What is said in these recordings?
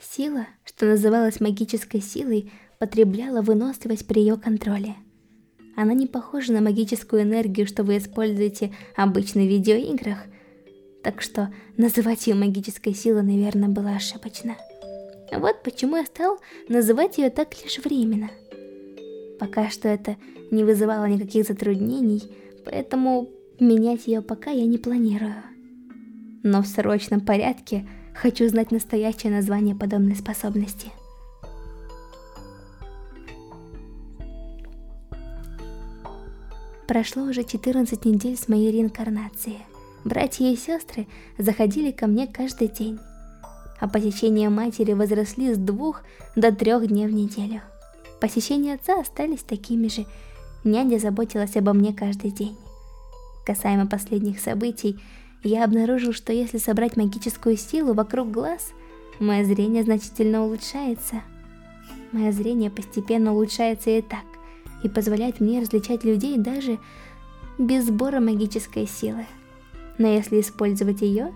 Сила, что называлась магической силой, потребляла выносливость при ее контроле. Она не похожа на магическую энергию, что вы используете обычно в видеоиграх, так что называть ее магической силой, наверное, было ошибочно. Вот почему я стал называть ее так лишь временно. Пока что это не вызывало никаких затруднений, поэтому менять ее пока я не планирую. Но в срочном порядке хочу знать настоящее название подобной способности. Прошло уже 14 недель с моей реинкарнации. Братья и сестры заходили ко мне каждый день. А посещения матери возросли с двух до трех дней в неделю. Посещения отца остались такими же. Няня заботилась обо мне каждый день. Касаемо последних событий, я обнаружил, что если собрать магическую силу вокруг глаз, мое зрение значительно улучшается. Мое зрение постепенно улучшается и так, и позволяет мне различать людей даже без сбора магической силы. Но если использовать ее,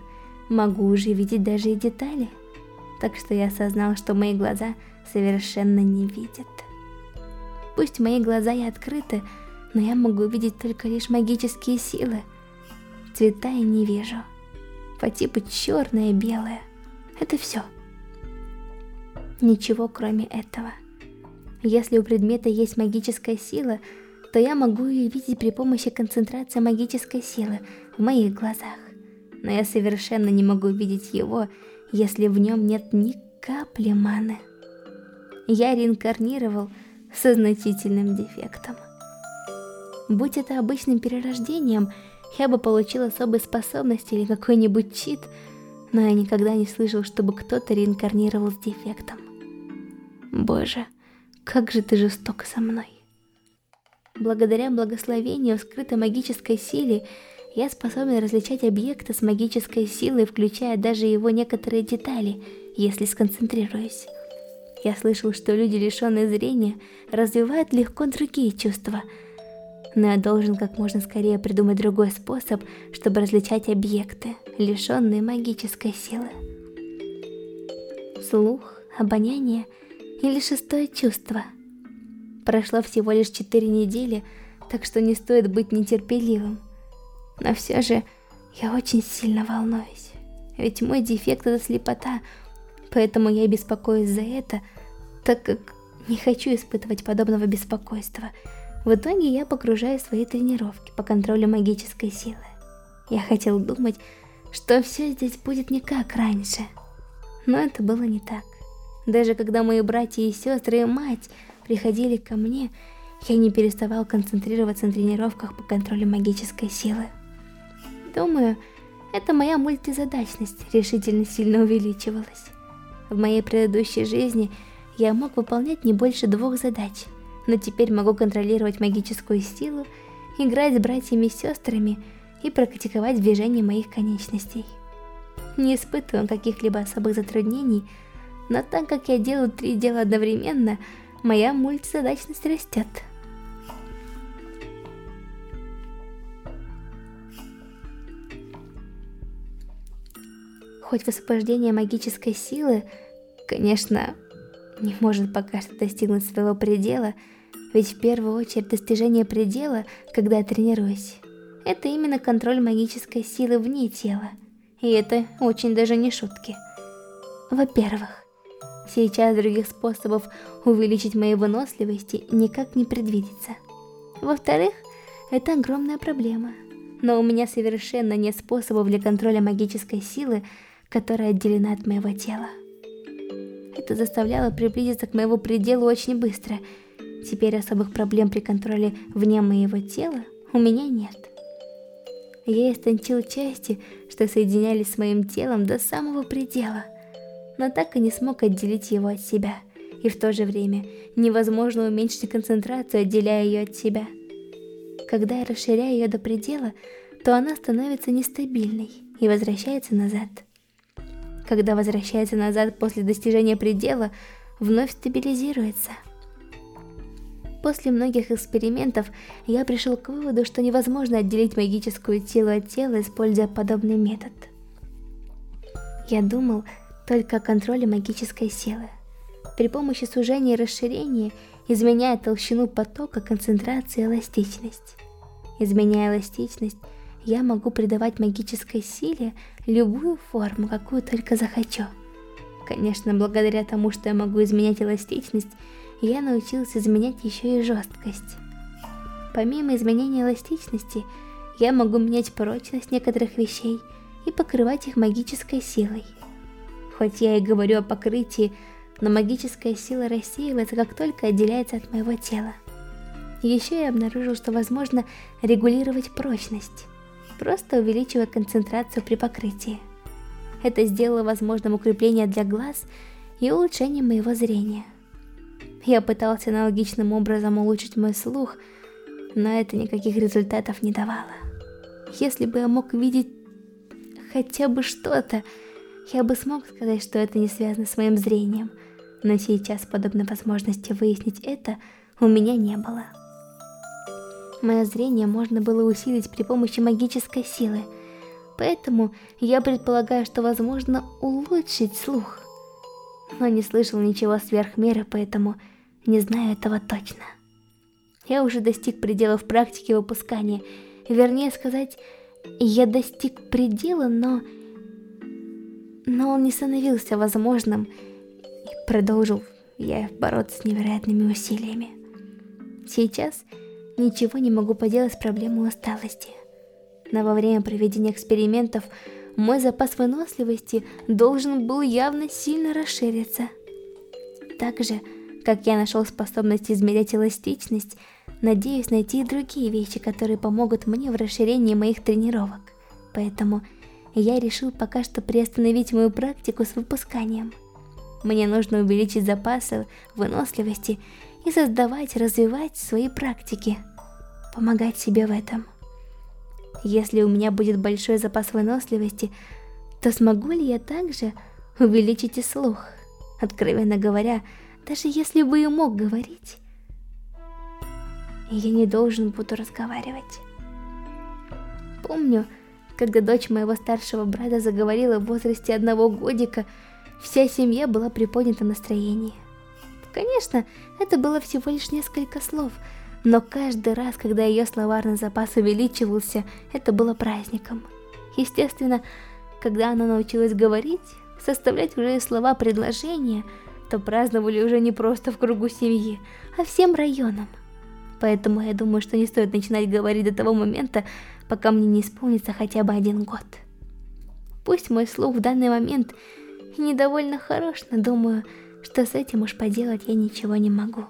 могу уже видеть даже и детали. Так что я осознал, что мои глаза совершенно не видят. Пусть мои глаза и открыты, но я могу видеть только лишь магические силы. Цвета я не вижу. По типу черное белое. Это все. Ничего кроме этого. Если у предмета есть магическая сила, то я могу ее видеть при помощи концентрации магической силы в моих глазах. Но я совершенно не могу видеть его, если в нем нет ни капли маны. Я реинкарнировал со значительным дефектом. Будь это обычным перерождением, я бы получил особые способности или какой-нибудь чит, но я никогда не слышал, чтобы кто-то реинкарнировал с дефектом. Боже, как же ты жесток со мной. Благодаря благословению в скрытой магической силе, я способен различать объекты с магической силой, включая даже его некоторые детали, если сконцентрируюсь. Я слышал, что люди, лишенные зрения, развивают легко другие чувства, но я должен как можно скорее придумать другой способ, чтобы различать объекты, лишенные магической силы. Слух, обоняние или шестое чувство. Прошло всего лишь четыре недели, так что не стоит быть нетерпеливым. Но все же я очень сильно волнуюсь, ведь мой дефект это слепота — Поэтому я беспокоюсь за это, так как не хочу испытывать подобного беспокойства. В итоге я погружаю свои тренировки по контролю магической силы. Я хотел думать, что все здесь будет не как раньше. Но это было не так. Даже когда мои братья и сестры и мать приходили ко мне, я не переставал концентрироваться на тренировках по контролю магической силы. Думаю, это моя мультизадачность решительно сильно увеличивалась. В моей предыдущей жизни я мог выполнять не больше двух задач, но теперь могу контролировать магическую силу, играть с братьями и сестрами и практиковать движение моих конечностей. Не испытываю каких-либо особых затруднений, но так как я делаю три дела одновременно, моя мультизадачность растет. Хоть высвобождение магической силы, конечно, не может пока что достигнуть своего предела, ведь в первую очередь достижение предела, когда я тренируюсь, это именно контроль магической силы вне тела. И это очень даже не шутки. Во-первых, сейчас других способов увеличить мои выносливости никак не предвидится. Во-вторых, это огромная проблема. Но у меня совершенно нет способов для контроля магической силы, которая отделена от моего тела. Это заставляло приблизиться к моему пределу очень быстро. Теперь особых проблем при контроле вне моего тела у меня нет. Я истончил части, что соединялись с моим телом до самого предела, но так и не смог отделить его от себя. И в то же время невозможно уменьшить концентрацию, отделяя ее от себя. Когда я расширяю ее до предела, то она становится нестабильной и возвращается назад когда возвращается назад после достижения предела, вновь стабилизируется. После многих экспериментов я пришел к выводу, что невозможно отделить магическую тело от тела, используя подобный метод. Я думал, только о контроле магической силы. При помощи сужения и расширения, изменяя толщину потока, концентрацию и эластичность. Изменяя эластичность, я могу придавать магической силе любую форму, какую только захочу. Конечно, благодаря тому, что я могу изменять эластичность, я научился изменять еще и жесткость. Помимо изменения эластичности, я могу менять прочность некоторых вещей и покрывать их магической силой. Хоть я и говорю о покрытии, но магическая сила рассеивается, как только отделяется от моего тела. Еще я обнаружил, что возможно регулировать прочность, просто увеличивая концентрацию при покрытии. Это сделало возможным укрепление для глаз и улучшение моего зрения. Я пытался аналогичным образом улучшить мой слух, но это никаких результатов не давало. Если бы я мог видеть хотя бы что-то, я бы смог сказать, что это не связано с моим зрением, но сейчас подобной возможности выяснить это у меня не было. Мое зрение можно было усилить при помощи магической силы, поэтому я предполагаю, что возможно улучшить слух. Но не слышал ничего сверх меры, поэтому не знаю этого точно. Я уже достиг пределов практики выпускания, вернее сказать, я достиг предела, но... Но он не становился возможным, и продолжил я бороться с невероятными усилиями. Сейчас ничего не могу поделать с проблемой усталости. Но во время проведения экспериментов мой запас выносливости должен был явно сильно расшириться. Также, как я нашел способность измерять эластичность, надеюсь найти и другие вещи, которые помогут мне в расширении моих тренировок. Поэтому я решил пока что приостановить мою практику с выпусканием. Мне нужно увеличить запасы выносливости и создавать, развивать свои практики, помогать себе в этом. Если у меня будет большой запас выносливости, то смогу ли я также увеличить и слух? Откровенно говоря, даже если бы и мог говорить, я не должен буду разговаривать. Помню, когда дочь моего старшего брата заговорила в возрасте одного годика, вся семья была при поднятом настроении. Конечно, это было всего лишь несколько слов, но каждый раз, когда ее словарный запас увеличивался, это было праздником. Естественно, когда она научилась говорить, составлять уже слова предложения, то праздновали уже не просто в кругу семьи, а всем районом. Поэтому я думаю, что не стоит начинать говорить до того момента, пока мне не исполнится хотя бы один год. Пусть мой слух в данный момент недовольно хорош, но думаю, что с этим уж поделать я ничего не могу.